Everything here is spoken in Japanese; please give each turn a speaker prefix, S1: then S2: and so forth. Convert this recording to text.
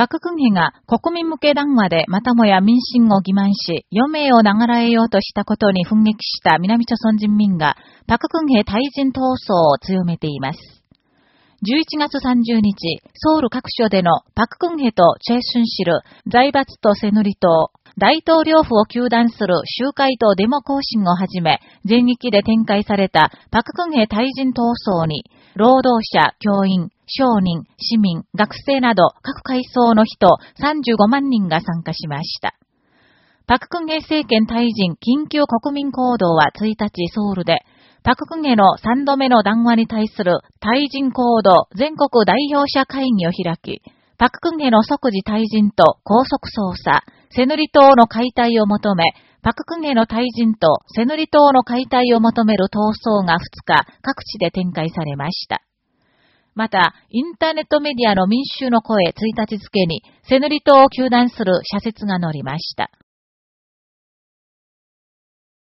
S1: パククンヘが国民向け談話でまたもや民進を欺瞞し、余命を流らえようとしたことに奮撃した南朝鮮人民が、パククンヘ対人闘争を強めています。11月30日、ソウル各所でのパククンヘとチェ・スンシル、財閥とセヌリ島、大統領府を求断する集会とデモ行進をはじめ、全域で展開されたパククンヘ対人闘争に、労働者、教員、商人、市民、学生など各階層の人35万人が参加しました。パククンヘ政権退陣緊急国民行動は1日ソウルで、パククンヘの3度目の談話に対する退陣行動全国代表者会議を開き、パククンヘの即時退陣と高速捜査、セヌリ島の解体を求め、パククンヘの退陣とセヌリ島の解体を求める闘争が2日各地で展開されました。また、インターネットメディアの民衆の声1日付に、セヌリ島を求断する社説が載りました。